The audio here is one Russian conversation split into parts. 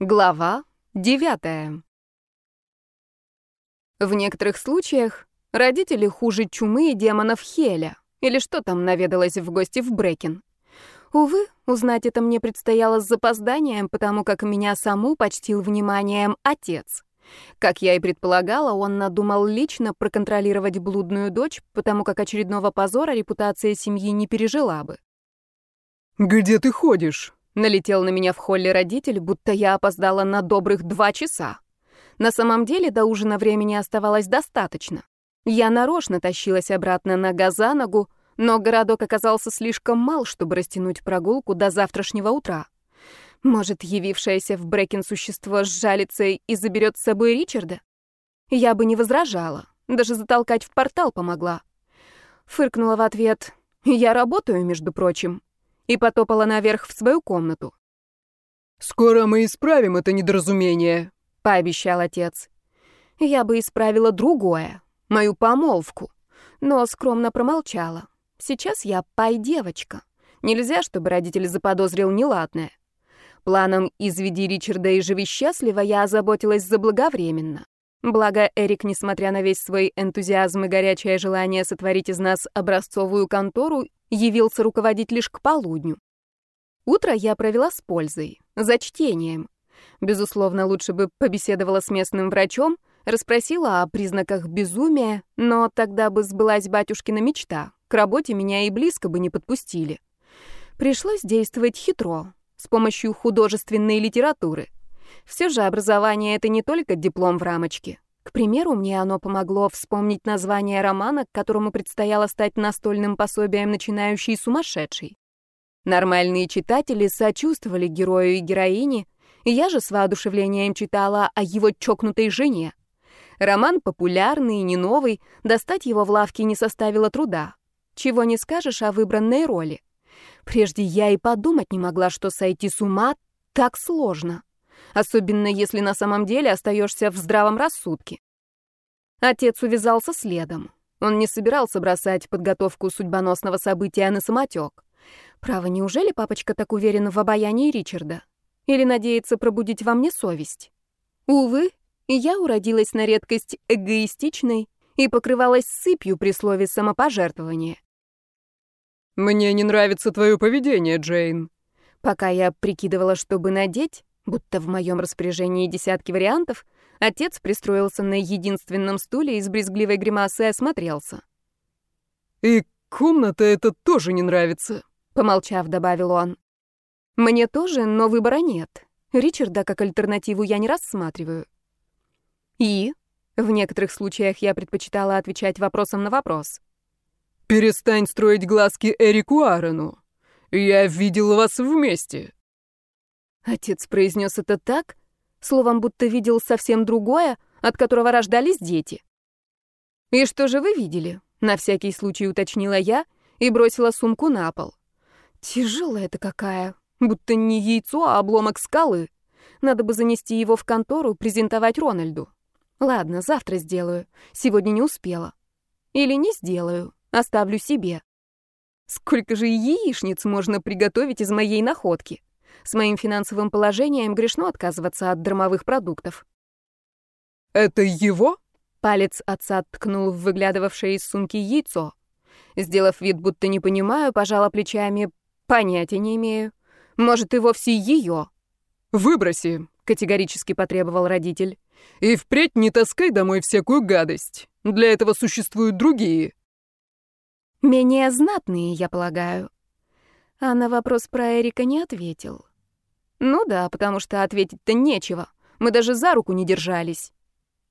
Глава девятая. В некоторых случаях родители хуже чумы и демонов Хеля, или что там наведалось в гости в Брекен. Увы, узнать это мне предстояло с запозданием, потому как меня саму почтил вниманием отец. Как я и предполагала, он надумал лично проконтролировать блудную дочь, потому как очередного позора репутация семьи не пережила бы. «Где ты ходишь?» Налетел на меня в холле родитель, будто я опоздала на добрых два часа. На самом деле до ужина времени оставалось достаточно. Я нарочно тащилась обратно нога за ногу, но городок оказался слишком мал, чтобы растянуть прогулку до завтрашнего утра. Может, явившееся в Брекен существо сжалится и заберет с собой Ричарда? Я бы не возражала, даже затолкать в портал помогла. Фыркнула в ответ «Я работаю, между прочим» и потопала наверх в свою комнату. «Скоро мы исправим это недоразумение», — пообещал отец. Я бы исправила другое, мою помолвку, но скромно промолчала. Сейчас я пай-девочка. Нельзя, чтобы родитель заподозрил неладное. Планом «Изведи Ричарда и живи счастливо» я озаботилась заблаговременно. Благо, Эрик, несмотря на весь свой энтузиазм и горячее желание сотворить из нас образцовую контору, явился руководить лишь к полудню. Утро я провела с пользой, за чтением. Безусловно, лучше бы побеседовала с местным врачом, расспросила о признаках безумия, но тогда бы сбылась батюшкина мечта. К работе меня и близко бы не подпустили. Пришлось действовать хитро, с помощью художественной литературы. Все же образование — это не только диплом в рамочке. К примеру, мне оно помогло вспомнить название романа, которому предстояло стать настольным пособием начинающей сумасшедшей. Нормальные читатели сочувствовали герою и героине, и я же с воодушевлением читала о его чокнутой жене. Роман популярный, не новый, достать его в лавке не составило труда. Чего не скажешь о выбранной роли. Прежде я и подумать не могла, что сойти с ума так сложно особенно если на самом деле остаешься в здравом рассудке. Отец увязался следом. Он не собирался бросать подготовку судьбоносного события на самотек. Право, неужели папочка так уверен в обаянии Ричарда? Или надеется пробудить во мне совесть? Увы, я уродилась на редкость эгоистичной и покрывалась сыпью при слове самопожертвования. «Мне не нравится твое поведение, Джейн». Пока я прикидывала, чтобы надеть, Будто в моем распоряжении десятки вариантов, отец пристроился на единственном стуле и с брезгливой гримасой осмотрелся. «И комната это тоже не нравится», — помолчав, добавил он. «Мне тоже, но выбора нет. Ричарда как альтернативу я не рассматриваю». «И?» В некоторых случаях я предпочитала отвечать вопросом на вопрос. «Перестань строить глазки Эрику Аарону. Я видел вас вместе». Отец произнес это так, словом, будто видел совсем другое, от которого рождались дети. «И что же вы видели?» — на всякий случай уточнила я и бросила сумку на пол. Тяжелая это какая, будто не яйцо, а обломок скалы. Надо бы занести его в контору, презентовать Рональду. Ладно, завтра сделаю. Сегодня не успела. Или не сделаю, оставлю себе. Сколько же яичниц можно приготовить из моей находки? С моим финансовым положением грешно отказываться от драмовых продуктов. «Это его?» Палец отца ткнул в выглядывавшее из сумки яйцо. Сделав вид, будто не понимаю, пожала плечами. Понятия не имею. Может, и вовсе ее. «Выброси», — категорически потребовал родитель. «И впредь не таскай домой всякую гадость. Для этого существуют другие». Менее знатные, я полагаю. А на вопрос про Эрика не ответил. Ну да, потому что ответить-то нечего. Мы даже за руку не держались.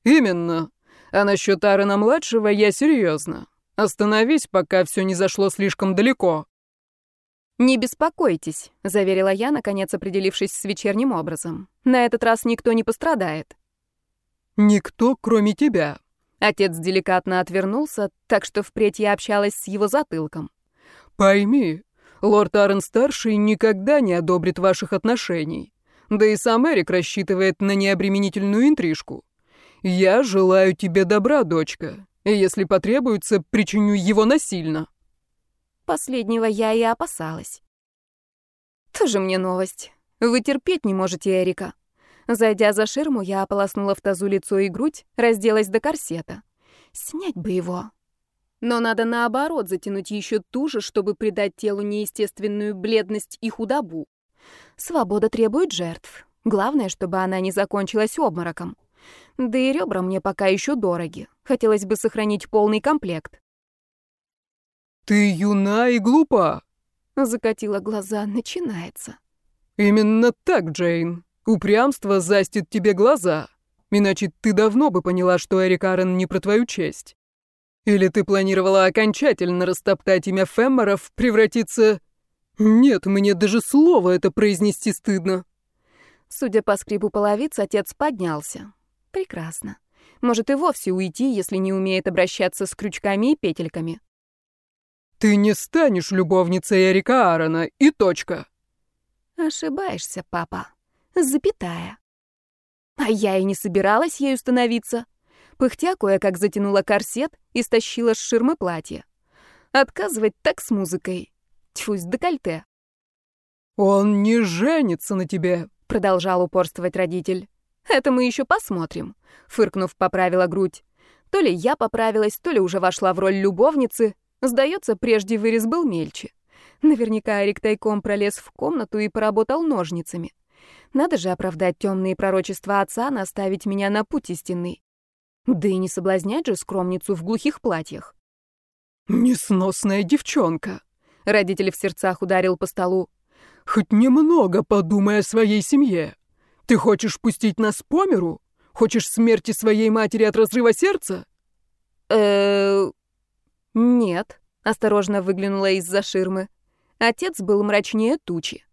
Именно. А насчет Аарона-младшего я серьезно. Остановись, пока все не зашло слишком далеко. «Не беспокойтесь», — заверила я, наконец определившись с вечерним образом. «На этот раз никто не пострадает». «Никто, кроме тебя». Отец деликатно отвернулся, так что впредь я общалась с его затылком. «Пойми, Лорд Арен-старший никогда не одобрит ваших отношений. Да и сам Эрик рассчитывает на необременительную интрижку. Я желаю тебе добра, дочка, и если потребуется, причиню его насильно». Последнего я и опасалась. Тоже мне новость. Вы терпеть не можете Эрика. Зайдя за ширму, я ополоснула в тазу лицо и грудь, разделась до корсета. Снять бы его. Но надо наоборот затянуть еще туже, чтобы придать телу неестественную бледность и худобу. Свобода требует жертв. Главное, чтобы она не закончилась обмороком. Да и ребра мне пока еще дороги. Хотелось бы сохранить полный комплект. «Ты юна и глупа», — закатила глаза. Начинается. «Именно так, Джейн. Упрямство застит тебе глаза. Иначе ты давно бы поняла, что Эрик Арен не про твою честь. Или ты планировала окончательно растоптать имя Фемморов, превратиться... Нет, мне даже слово это произнести стыдно». Судя по скрипу половиц, отец поднялся. Прекрасно. Может и вовсе уйти, если не умеет обращаться с крючками и петельками. «Ты не станешь любовницей Эрика Аарона, и точка!» «Ошибаешься, папа. Запятая». А я и не собиралась ею становиться. Пыхтя кое-как затянула корсет и стащила с ширмы платье. Отказывать так с музыкой. Тьфу, с декольте. «Он не женится на тебе», — продолжал упорствовать родитель. «Это мы еще посмотрим», — фыркнув, поправила грудь. То ли я поправилась, то ли уже вошла в роль любовницы. Сдается, прежде вырез был мельче. Наверняка Арик тайком пролез в комнату и поработал ножницами. Надо же оправдать темные пророчества отца, наставить меня на путь истинный. Да и не соблазнять же скромницу в глухих платьях. «Несносная девчонка!» Родитель в сердцах ударил по столу. «Хоть немного подумай о своей семье. Ты хочешь пустить нас по миру? Хочешь смерти своей матери от разрыва сердца?» э «Нет», — осторожно выглянула из-за ширмы. Отец был мрачнее тучи.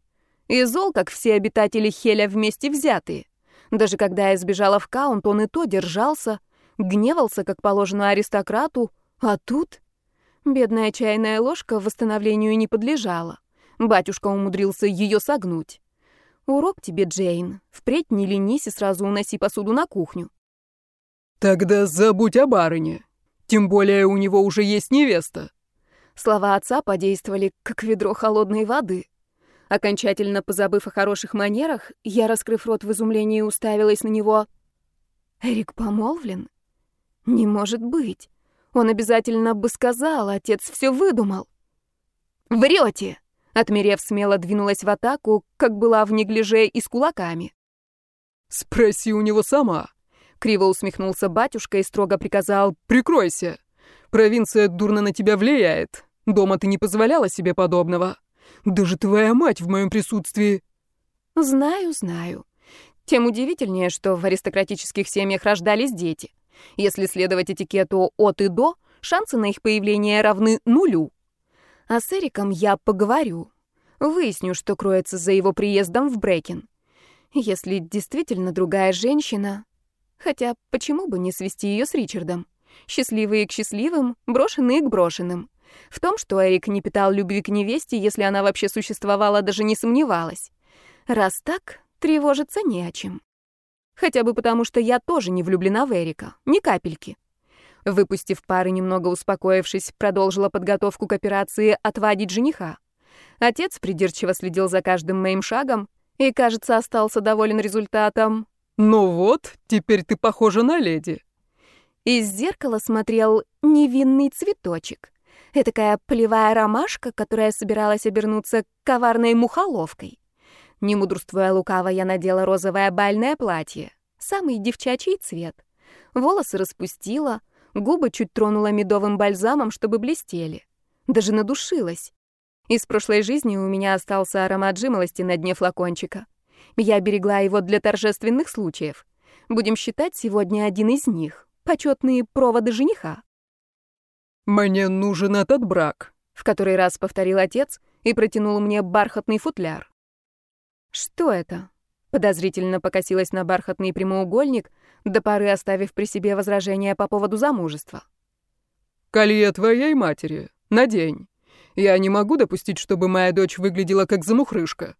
И зол, как все обитатели Хеля вместе взятые. Даже когда я сбежала в Каунт, он и то держался, гневался, как положено аристократу, а тут... Бедная чайная ложка восстановлению не подлежала. Батюшка умудрился ее согнуть. Урок тебе, Джейн. Впредь не ленись и сразу уноси посуду на кухню. Тогда забудь о барыне. Тем более у него уже есть невеста. Слова отца подействовали, как ведро холодной воды. Окончательно позабыв о хороших манерах, я, раскрыв рот в изумлении, уставилась на него. «Эрик помолвлен? Не может быть. Он обязательно бы сказал, отец все выдумал». «Врете!» Отмерев, смело двинулась в атаку, как была в неглиже и с кулаками. «Спроси у него сама», — криво усмехнулся батюшка и строго приказал «Прикройся! Провинция дурно на тебя влияет. Дома ты не позволяла себе подобного. Даже твоя мать в моем присутствии...» «Знаю, знаю. Тем удивительнее, что в аристократических семьях рождались дети. Если следовать этикету «от и до», шансы на их появление равны нулю. А с Эриком я поговорю. Выясню, что кроется за его приездом в Брекен. Если действительно другая женщина... Хотя почему бы не свести ее с Ричардом? Счастливые к счастливым, брошенные к брошенным. В том, что Эрик не питал любви к невесте, если она вообще существовала, даже не сомневалась. Раз так, тревожиться не о чем. Хотя бы потому, что я тоже не влюблена в Эрика, ни капельки. Выпустив пары, немного успокоившись, продолжила подготовку к операции «Отвадить жениха». Отец придирчиво следил за каждым моим шагом и, кажется, остался доволен результатом. «Ну вот, теперь ты похожа на леди». Из зеркала смотрел невинный цветочек. Этакая полевая ромашка, которая собиралась обернуться коварной мухоловкой. Не мудрствуя лукаво, я надела розовое бальное платье. Самый девчачий цвет. Волосы распустила — Губы чуть тронула медовым бальзамом, чтобы блестели. Даже надушилась. Из прошлой жизни у меня остался аромат жимолости на дне флакончика. Я берегла его для торжественных случаев. Будем считать сегодня один из них. Почетные проводы жениха. «Мне нужен этот брак», — в который раз повторил отец и протянул мне бархатный футляр. «Что это?» Подозрительно покосилась на бархатный прямоугольник, до поры оставив при себе возражения по поводу замужества. «Колье твоей матери. Надень. Я не могу допустить, чтобы моя дочь выглядела как замухрышка».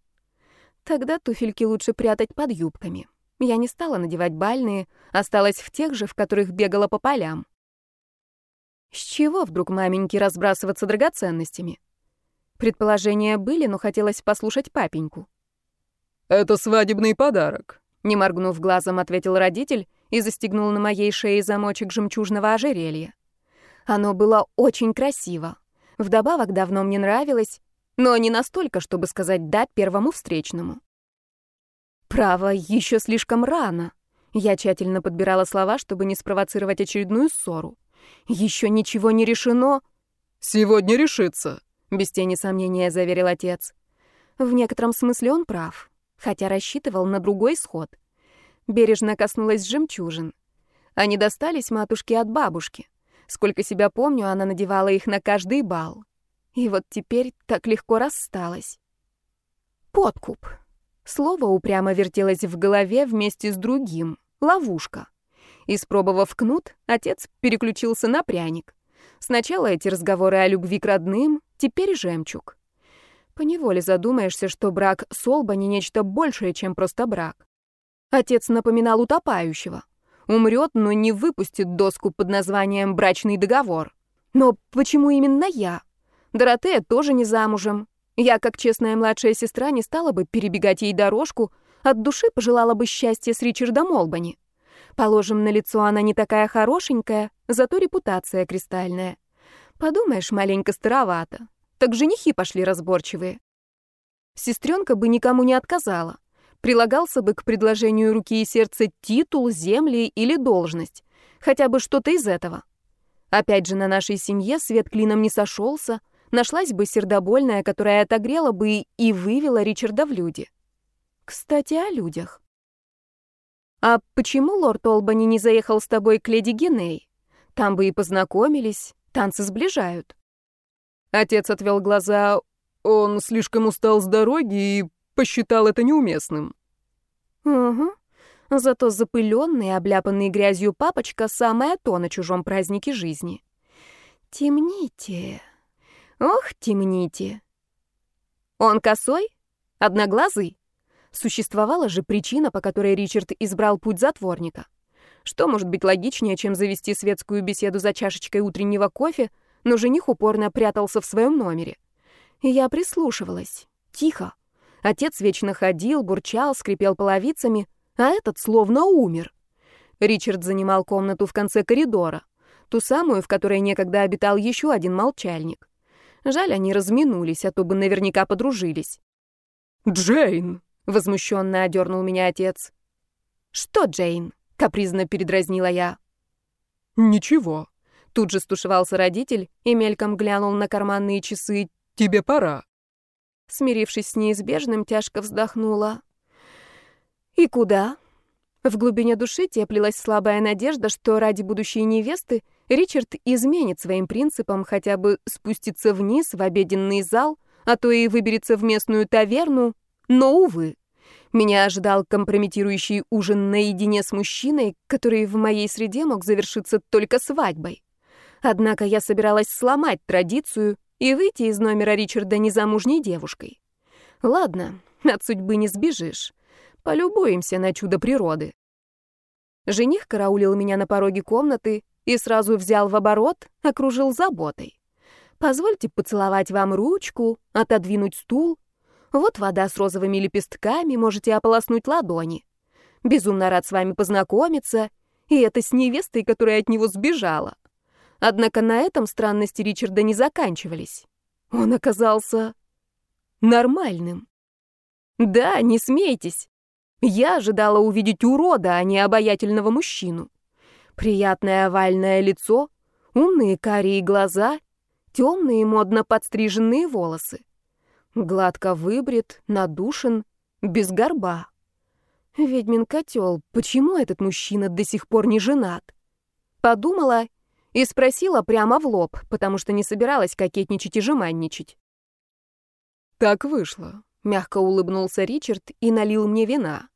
Тогда туфельки лучше прятать под юбками. Я не стала надевать бальные, осталась в тех же, в которых бегала по полям. С чего вдруг маменьки разбрасываться драгоценностями? Предположения были, но хотелось послушать папеньку. «Это свадебный подарок. Не моргнув глазом, ответил родитель и застегнул на моей шее замочек жемчужного ожерелья. Оно было очень красиво. Вдобавок давно мне нравилось, но не настолько, чтобы сказать «да» первому встречному. Право, еще слишком рано. Я тщательно подбирала слова, чтобы не спровоцировать очередную ссору. Еще ничего не решено. «Сегодня решится», — без тени сомнения заверил отец. В некотором смысле он прав, хотя рассчитывал на другой исход. Бережно коснулась жемчужин. Они достались матушке от бабушки. Сколько себя помню, она надевала их на каждый бал. И вот теперь так легко рассталась. Подкуп. Слово упрямо вертелось в голове вместе с другим. Ловушка. Испробовав кнут, отец переключился на пряник. Сначала эти разговоры о любви к родным, теперь жемчуг. Поневоле задумаешься, что брак с Олбани нечто большее, чем просто брак. Отец напоминал утопающего. Умрет, но не выпустит доску под названием «брачный договор». Но почему именно я? Доротея тоже не замужем. Я, как честная младшая сестра, не стала бы перебегать ей дорожку, от души пожелала бы счастья с Ричардом Олбани. Положим, на лицо она не такая хорошенькая, зато репутация кристальная. Подумаешь, маленько старовато. Так женихи пошли разборчивые. Сестренка бы никому не отказала. Прилагался бы к предложению руки и сердца титул, земли или должность. Хотя бы что-то из этого. Опять же, на нашей семье свет клином не сошелся, нашлась бы сердобольная, которая отогрела бы и вывела Ричарда в люди. Кстати, о людях. «А почему лорд Олбани не заехал с тобой к леди Геней? Там бы и познакомились, танцы сближают». Отец отвел глаза. Он слишком устал с дороги и посчитал это неуместным. «Угу. Зато запыленный, обляпанный грязью папочка — самое то на чужом празднике жизни. Темните. Ох, темните. Он косой? Одноглазый? Существовала же причина, по которой Ричард избрал путь затворника. Что может быть логичнее, чем завести светскую беседу за чашечкой утреннего кофе, но жених упорно прятался в своем номере. И я прислушивалась. Тихо. Отец вечно ходил, бурчал, скрипел половицами, а этот словно умер. Ричард занимал комнату в конце коридора, ту самую, в которой некогда обитал еще один молчальник. Жаль, они разминулись, а то бы наверняка подружились. «Джейн!» — возмущенно одернул меня отец. «Что, Джейн?» — капризно передразнила я. «Ничего». Тут же стушевался родитель и мельком глянул на карманные часы. «Тебе пора». Смирившись с неизбежным, тяжко вздохнула. «И куда?» В глубине души теплилась слабая надежда, что ради будущей невесты Ричард изменит своим принципам, хотя бы спуститься вниз в обеденный зал, а то и выберется в местную таверну. Но, увы, меня ожидал компрометирующий ужин наедине с мужчиной, который в моей среде мог завершиться только свадьбой. Однако я собиралась сломать традицию и выйти из номера Ричарда незамужней девушкой. Ладно, от судьбы не сбежишь. Полюбуемся на чудо природы. Жених караулил меня на пороге комнаты и сразу взял в оборот, окружил заботой. Позвольте поцеловать вам ручку, отодвинуть стул. Вот вода с розовыми лепестками, можете ополоснуть ладони. Безумно рад с вами познакомиться, и это с невестой, которая от него сбежала. Однако на этом странности Ричарда не заканчивались. Он оказался нормальным. Да, не смейтесь. Я ожидала увидеть урода, а не обаятельного мужчину. Приятное овальное лицо, умные карие глаза, темные модно подстриженные волосы. Гладко выбрит, надушен, без горба. Ведьмин котел, почему этот мужчина до сих пор не женат? Подумала и спросила прямо в лоб, потому что не собиралась кокетничать и жеманничать. «Так вышло», — мягко улыбнулся Ричард и налил мне вина.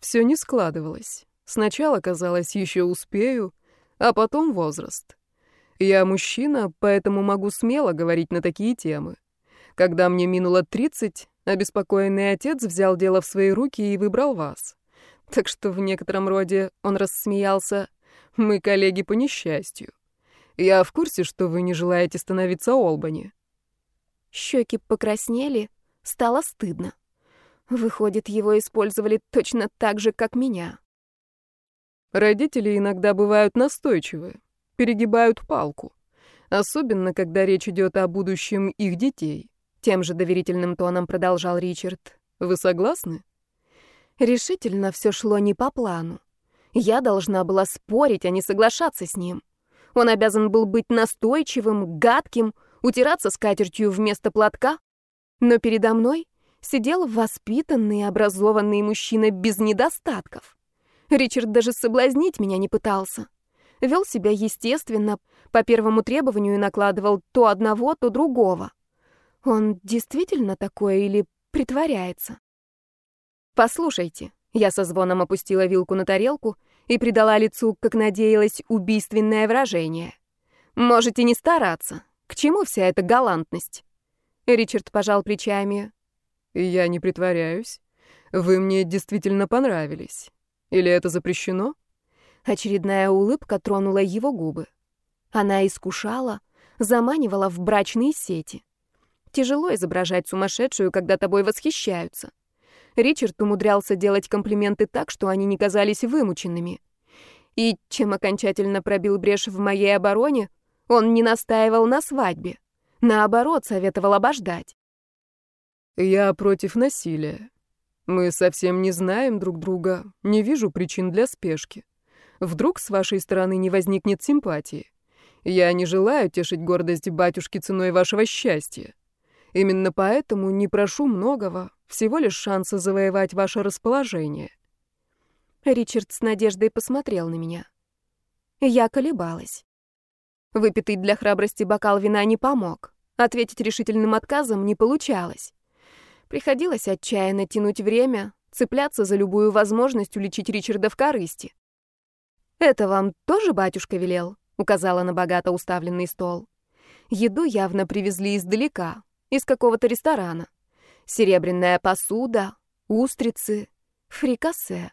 Все не складывалось. Сначала казалось, еще успею, а потом возраст. Я мужчина, поэтому могу смело говорить на такие темы. Когда мне минуло 30, обеспокоенный отец взял дело в свои руки и выбрал вас. Так что в некотором роде он рассмеялся. Мы коллеги по несчастью. Я в курсе, что вы не желаете становиться Олбани. Щеки покраснели, стало стыдно. Выходит, его использовали точно так же, как меня. Родители иногда бывают настойчивы, перегибают палку. Особенно, когда речь идет о будущем их детей. Тем же доверительным тоном продолжал Ричард. Вы согласны? Решительно все шло не по плану. Я должна была спорить, а не соглашаться с ним. Он обязан был быть настойчивым, гадким, утираться скатертью вместо платка. Но передо мной сидел воспитанный, образованный мужчина без недостатков. Ричард даже соблазнить меня не пытался. Вел себя естественно, по первому требованию накладывал то одного, то другого. Он действительно такое или притворяется? Послушайте, я со звоном опустила вилку на тарелку и придала лицу, как надеялась, убийственное выражение. Можете не стараться. К чему вся эта галантность? Ричард пожал плечами. Я не притворяюсь. Вы мне действительно понравились. Или это запрещено? Очередная улыбка тронула его губы. Она искушала, заманивала в брачные сети. Тяжело изображать сумасшедшую, когда тобой восхищаются. Ричард умудрялся делать комплименты так, что они не казались вымученными. И чем окончательно пробил брешь в моей обороне, он не настаивал на свадьбе. Наоборот, советовал обождать. «Я против насилия. Мы совсем не знаем друг друга, не вижу причин для спешки. Вдруг с вашей стороны не возникнет симпатии. Я не желаю тешить гордость батюшки ценой вашего счастья. Именно поэтому не прошу многого, всего лишь шанса завоевать ваше расположение». Ричард с надеждой посмотрел на меня. Я колебалась. Выпитый для храбрости бокал вина не помог. Ответить решительным отказом не получалось. Приходилось отчаянно тянуть время, цепляться за любую возможность уличить Ричарда в корысти. «Это вам тоже батюшка велел?» — указала на богато уставленный стол. Еду явно привезли издалека, из какого-то ресторана. Серебряная посуда, устрицы, фрикасе.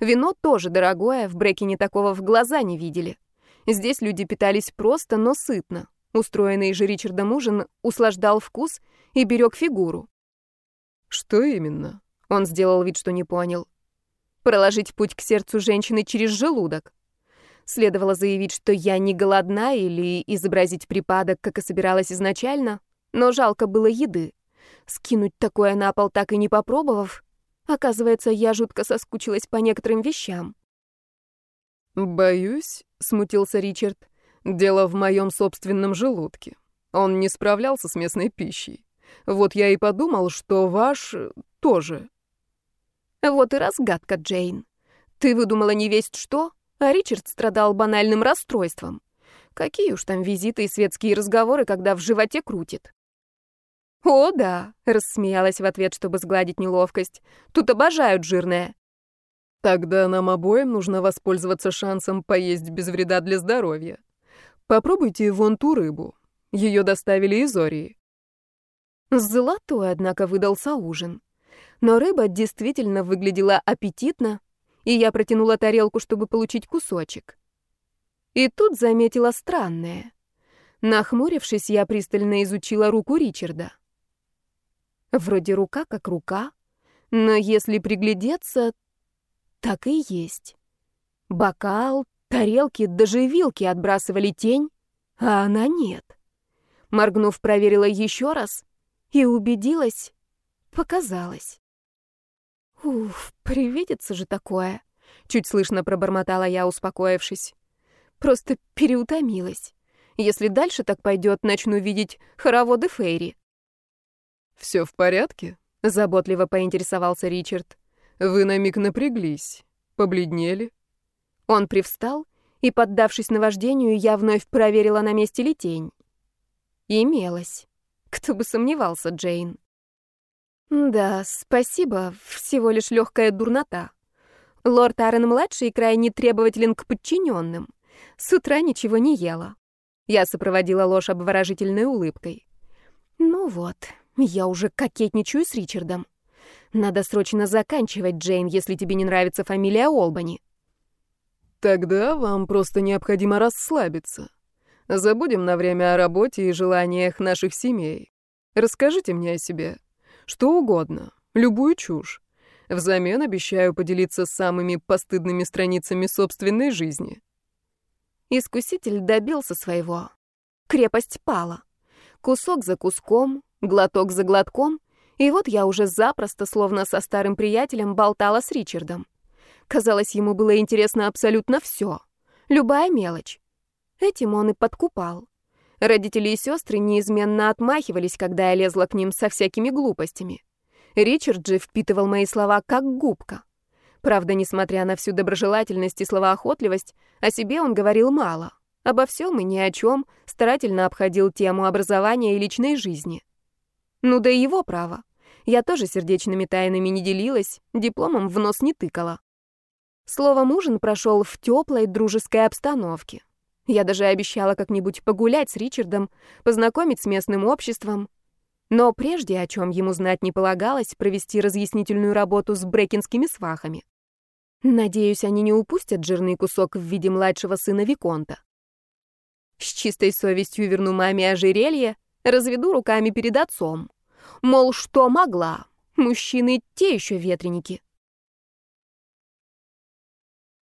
Вино тоже дорогое, в Брекине такого в глаза не видели. Здесь люди питались просто, но сытно. Устроенный же Ричардом ужин услаждал вкус и берег фигуру. «Что именно?» Он сделал вид, что не понял. «Проложить путь к сердцу женщины через желудок». Следовало заявить, что я не голодна или изобразить припадок, как и собиралась изначально, но жалко было еды. Скинуть такое на пол, так и не попробовав, оказывается, я жутко соскучилась по некоторым вещам. «Боюсь», — смутился Ричард, — «дело в моем собственном желудке. Он не справлялся с местной пищей. Вот я и подумал, что ваш тоже. Вот и разгадка, Джейн. Ты выдумала не весть что, а Ричард страдал банальным расстройством. Какие уж там визиты и светские разговоры, когда в животе крутит. «О, да», — рассмеялась в ответ, чтобы сгладить неловкость. «Тут обожают жирное». «Тогда нам обоим нужно воспользоваться шансом поесть без вреда для здоровья. Попробуйте вон ту рыбу. Ее доставили из Ории. Золотой, однако, выдался ужин. Но рыба действительно выглядела аппетитно, и я протянула тарелку, чтобы получить кусочек. И тут заметила странное. Нахмурившись, я пристально изучила руку Ричарда. Вроде рука как рука, но если приглядеться, так и есть. Бокал, тарелки, даже вилки отбрасывали тень, а она нет. Моргнув, проверила еще раз и убедилась, показалось. Уф, привидится же такое. Чуть слышно пробормотала я, успокоившись. Просто переутомилась. Если дальше так пойдет, начну видеть хороводы Фейри. Все в порядке? Заботливо поинтересовался Ричард. Вы на миг напряглись, побледнели. Он привстал, и, поддавшись наваждению, я вновь проверила, на месте ли тень. Имелась. Кто бы сомневался, Джейн. Да, спасибо, всего лишь легкая дурнота. Лорд Арен-младший крайне требователен к подчиненным. С утра ничего не ела. Я сопроводила ложь обворожительной улыбкой. Ну вот, я уже кокетничаю с Ричардом. Надо срочно заканчивать, Джейн, если тебе не нравится фамилия Олбани. Тогда вам просто необходимо расслабиться. Забудем на время о работе и желаниях наших семей. Расскажите мне о себе. Что угодно. Любую чушь. Взамен обещаю поделиться самыми постыдными страницами собственной жизни. Искуситель добился своего. Крепость пала. Кусок за куском, глоток за глотком, и вот я уже запросто, словно со старым приятелем, болтала с Ричардом. Казалось, ему было интересно абсолютно все. Любая мелочь. Этим он и подкупал. Родители и сестры неизменно отмахивались, когда я лезла к ним со всякими глупостями. Ричард же впитывал мои слова как губка. Правда, несмотря на всю доброжелательность и словоохотливость, о себе он говорил мало. Обо всем и ни о чем старательно обходил тему образования и личной жизни. Ну да и его право. Я тоже сердечными тайнами не делилась, дипломом в нос не тыкала. Словом, ужин прошел в теплой дружеской обстановке. Я даже обещала как-нибудь погулять с Ричардом, познакомить с местным обществом. Но прежде, о чем ему знать не полагалось, провести разъяснительную работу с брекинскими свахами. Надеюсь, они не упустят жирный кусок в виде младшего сына Виконта. С чистой совестью верну маме ожерелье, разведу руками перед отцом. Мол, что могла. Мужчины те еще ветреники.